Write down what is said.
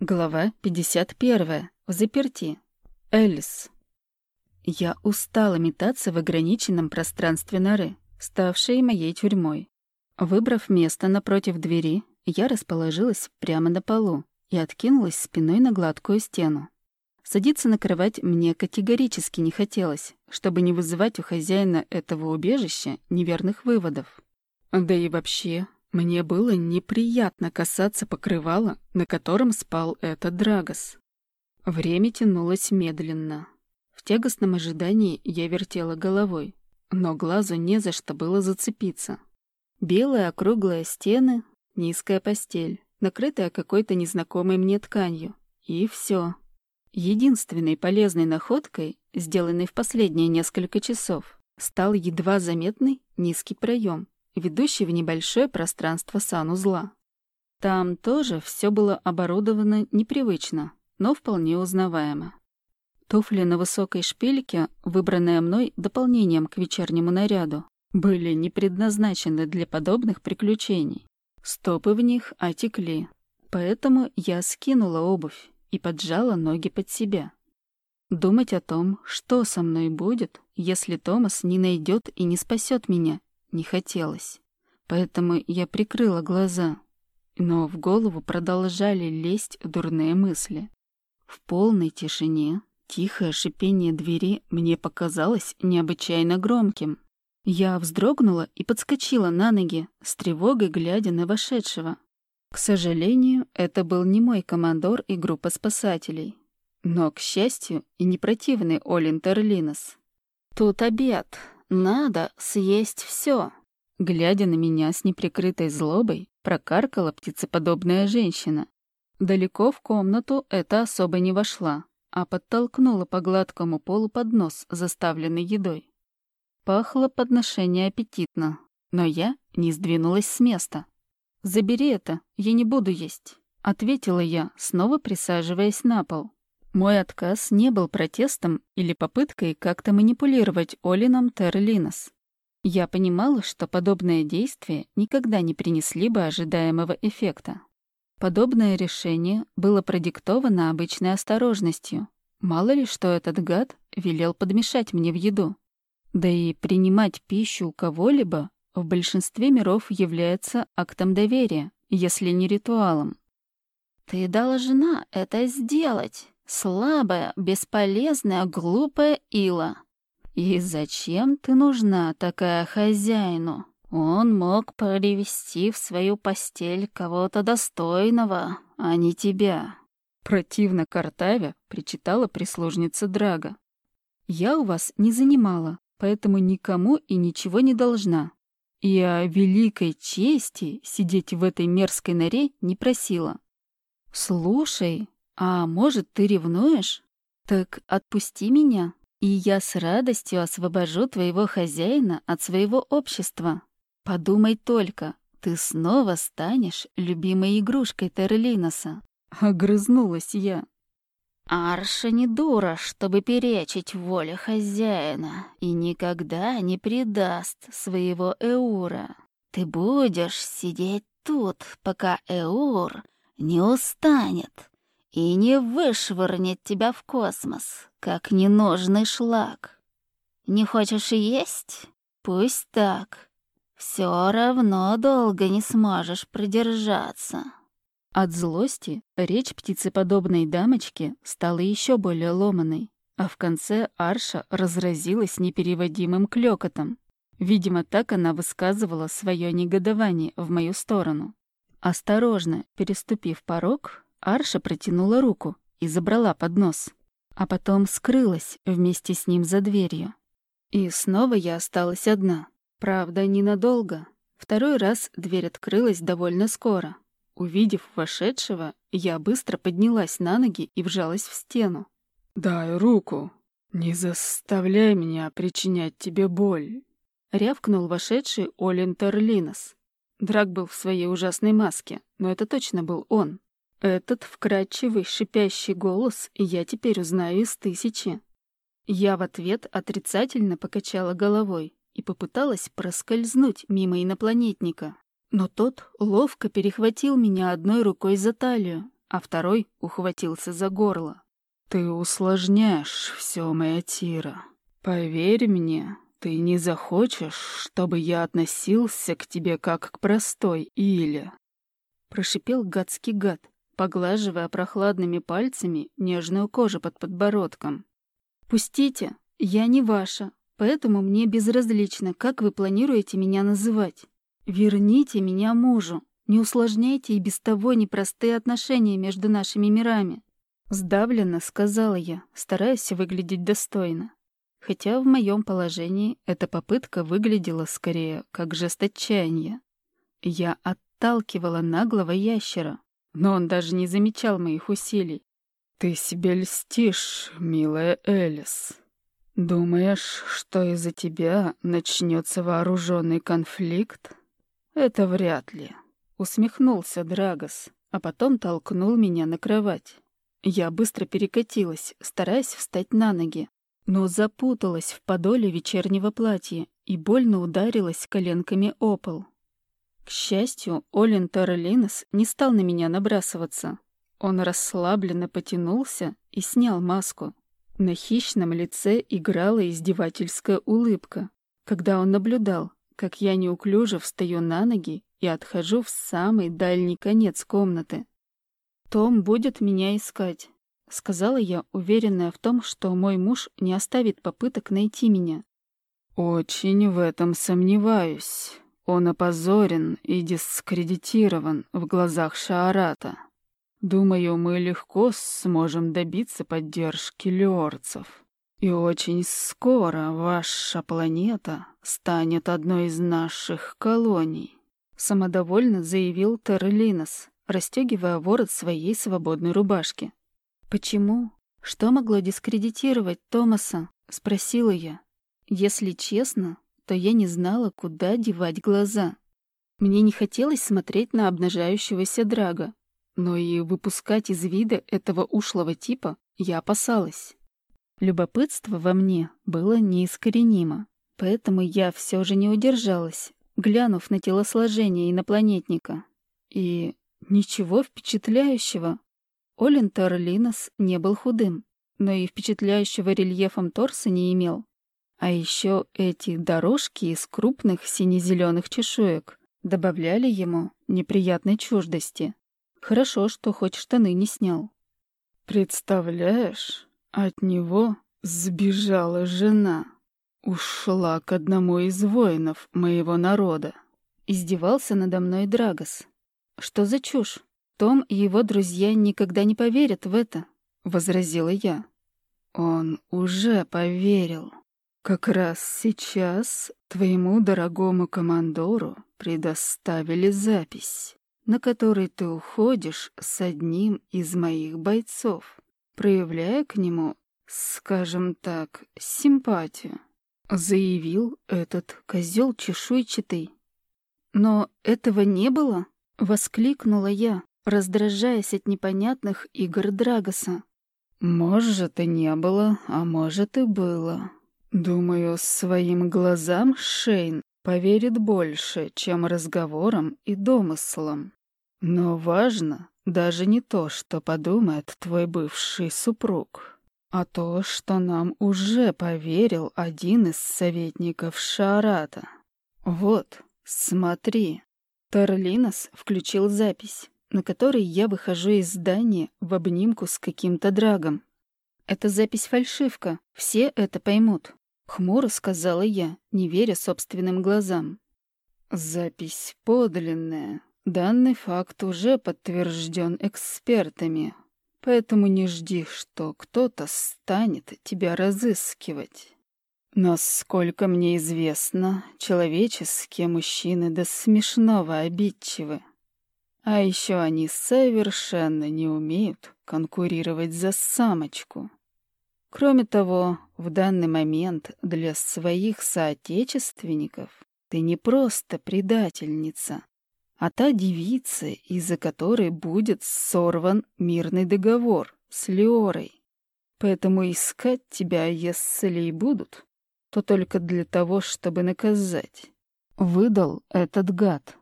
Глава 51. В заперти. Элис. Я устала метаться в ограниченном пространстве норы, ставшей моей тюрьмой. Выбрав место напротив двери, я расположилась прямо на полу и откинулась спиной на гладкую стену. Садиться на кровать мне категорически не хотелось, чтобы не вызывать у хозяина этого убежища неверных выводов. Да и вообще, мне было неприятно касаться покрывала, на котором спал этот Драгос. Время тянулось медленно. В тягостном ожидании я вертела головой, но глазу не за что было зацепиться. Белые округлые стены, низкая постель, накрытая какой-то незнакомой мне тканью. И все. Единственной полезной находкой, сделанной в последние несколько часов, стал едва заметный низкий проем, ведущий в небольшое пространство санузла. Там тоже все было оборудовано непривычно, но вполне узнаваемо. Туфли на высокой шпильке, выбранные мной дополнением к вечернему наряду, были не предназначены для подобных приключений. Стопы в них отекли, поэтому я скинула обувь и поджала ноги под себя. Думать о том, что со мной будет, если Томас не найдет и не спасет меня, не хотелось. Поэтому я прикрыла глаза. Но в голову продолжали лезть дурные мысли. В полной тишине тихое шипение двери мне показалось необычайно громким. Я вздрогнула и подскочила на ноги, с тревогой глядя на вошедшего. К сожалению, это был не мой командор и группа спасателей. Но, к счастью, и не противный Олин Терлинос. «Тут обед», надо съесть все. Глядя на меня с неприкрытой злобой, прокаркала птицеподобная женщина. Далеко в комнату это особо не вошла, а подтолкнула по гладкому полу поднос, заставленный едой. Пахло подношение аппетитно, но я не сдвинулась с места. «Забери это, я не буду есть», — ответила я, снова присаживаясь на пол. Мой отказ не был протестом или попыткой как-то манипулировать Олином Терлинос. Я понимала, что подобные действия никогда не принесли бы ожидаемого эффекта. Подобное решение было продиктовано обычной осторожностью. Мало ли, что этот гад велел подмешать мне в еду. Да и принимать пищу у кого-либо в большинстве миров является актом доверия, если не ритуалом. «Ты должна это сделать!» Слабая, бесполезная, глупая Ила. И зачем ты нужна такая хозяину? Он мог привести в свою постель кого-то достойного, а не тебя. Противно картавя причитала прислужница Драга. Я у вас не занимала, поэтому никому и ничего не должна. И о великой чести сидеть в этой мерзкой норе не просила. Слушай, «А может, ты ревнуешь? Так отпусти меня, и я с радостью освобожу твоего хозяина от своего общества. Подумай только, ты снова станешь любимой игрушкой Терлиноса». Огрызнулась я. Арша не дура, чтобы перечить воле хозяина, и никогда не предаст своего Эура. Ты будешь сидеть тут, пока Эур не устанет и не вышвырнет тебя в космос, как ненужный шлак. Не хочешь есть? Пусть так. Все равно долго не сможешь продержаться. От злости речь птицеподобной дамочки стала еще более ломаной, а в конце Арша разразилась непереводимым клёкотом. Видимо, так она высказывала свое негодование в мою сторону. Осторожно переступив порог, Арша протянула руку и забрала поднос, а потом скрылась вместе с ним за дверью. И снова я осталась одна. Правда, ненадолго. Второй раз дверь открылась довольно скоро. Увидев вошедшего, я быстро поднялась на ноги и вжалась в стену. «Дай руку. Не заставляй меня причинять тебе боль», — рявкнул вошедший Олин Терлинос. Драк был в своей ужасной маске, но это точно был он. Этот вкрадчивый, шипящий голос я теперь узнаю из тысячи. Я в ответ отрицательно покачала головой и попыталась проскользнуть мимо инопланетника. Но тот ловко перехватил меня одной рукой за талию, а второй ухватился за горло. «Ты усложняешь все, моя Тира. Поверь мне, ты не захочешь, чтобы я относился к тебе как к простой Иле». Прошипел гадский гад, поглаживая прохладными пальцами нежную кожу под подбородком. «Пустите, я не ваша, поэтому мне безразлично, как вы планируете меня называть. Верните меня мужу, не усложняйте и без того непростые отношения между нашими мирами». Сдавленно сказала я, стараясь выглядеть достойно. Хотя в моем положении эта попытка выглядела скорее как жест. Я отталкивала наглого ящера, но он даже не замечал моих усилий. «Ты себе льстишь, милая Элис. Думаешь, что из-за тебя начнется вооруженный конфликт? Это вряд ли», — усмехнулся Драгос, а потом толкнул меня на кровать. Я быстро перекатилась, стараясь встать на ноги, но запуталась в подоле вечернего платья и больно ударилась коленками о пол. К счастью, Олин Таралинес не стал на меня набрасываться. Он расслабленно потянулся и снял маску. На хищном лице играла издевательская улыбка, когда он наблюдал, как я неуклюже встаю на ноги и отхожу в самый дальний конец комнаты. «Том будет меня искать», — сказала я, уверенная в том, что мой муж не оставит попыток найти меня. «Очень в этом сомневаюсь», он опозорен и дискредитирован в глазах Шаарата. Думаю, мы легко сможем добиться поддержки леорцев. И очень скоро ваша планета станет одной из наших колоний», — самодовольно заявил Терлинос, расстегивая ворот своей свободной рубашки. «Почему? Что могло дискредитировать Томаса?» — спросила я. «Если честно, то я не знала, куда девать глаза. Мне не хотелось смотреть на обнажающегося драга, но и выпускать из вида этого ушлого типа я опасалась. Любопытство во мне было неискоренимо, поэтому я все же не удержалась, глянув на телосложение инопланетника. И ничего впечатляющего. Олин Торлинос не был худым, но и впечатляющего рельефом торса не имел. А еще эти дорожки из крупных сине-зеленых чешуек добавляли ему неприятной чуждости. Хорошо, что хоть штаны не снял. «Представляешь, от него сбежала жена. Ушла к одному из воинов моего народа». Издевался надо мной Драгос. «Что за чушь? Том и его друзья никогда не поверят в это», — возразила я. «Он уже поверил», как раз сейчас твоему дорогому командору предоставили запись, на которой ты уходишь с одним из моих бойцов, проявляя к нему, скажем так, симпатию, заявил этот козел чешуйчатый. Но этого не было, воскликнула я, раздражаясь от непонятных игр Драгоса. Может, и не было, а может, и было. Думаю, своим глазам Шейн поверит больше, чем разговорам и домыслам. Но важно даже не то, что подумает твой бывший супруг, а то, что нам уже поверил один из советников Шарата. Вот, смотри. Тарлинос включил запись, на которой я выхожу из здания в обнимку с каким-то драгом. Это запись-фальшивка, все это поймут. Хмуро сказала я, не веря собственным глазам. Запись подлинная. Данный факт уже подтвержден экспертами, поэтому не жди, что кто-то станет тебя разыскивать. Насколько мне известно, человеческие мужчины до смешного обидчивы. А еще они совершенно не умеют конкурировать за самочку. Кроме того, в данный момент для своих соотечественников ты не просто предательница, а та девица, из-за которой будет сорван мирный договор с Леорой. Поэтому искать тебя, если и будут, то только для того, чтобы наказать. Выдал этот гад.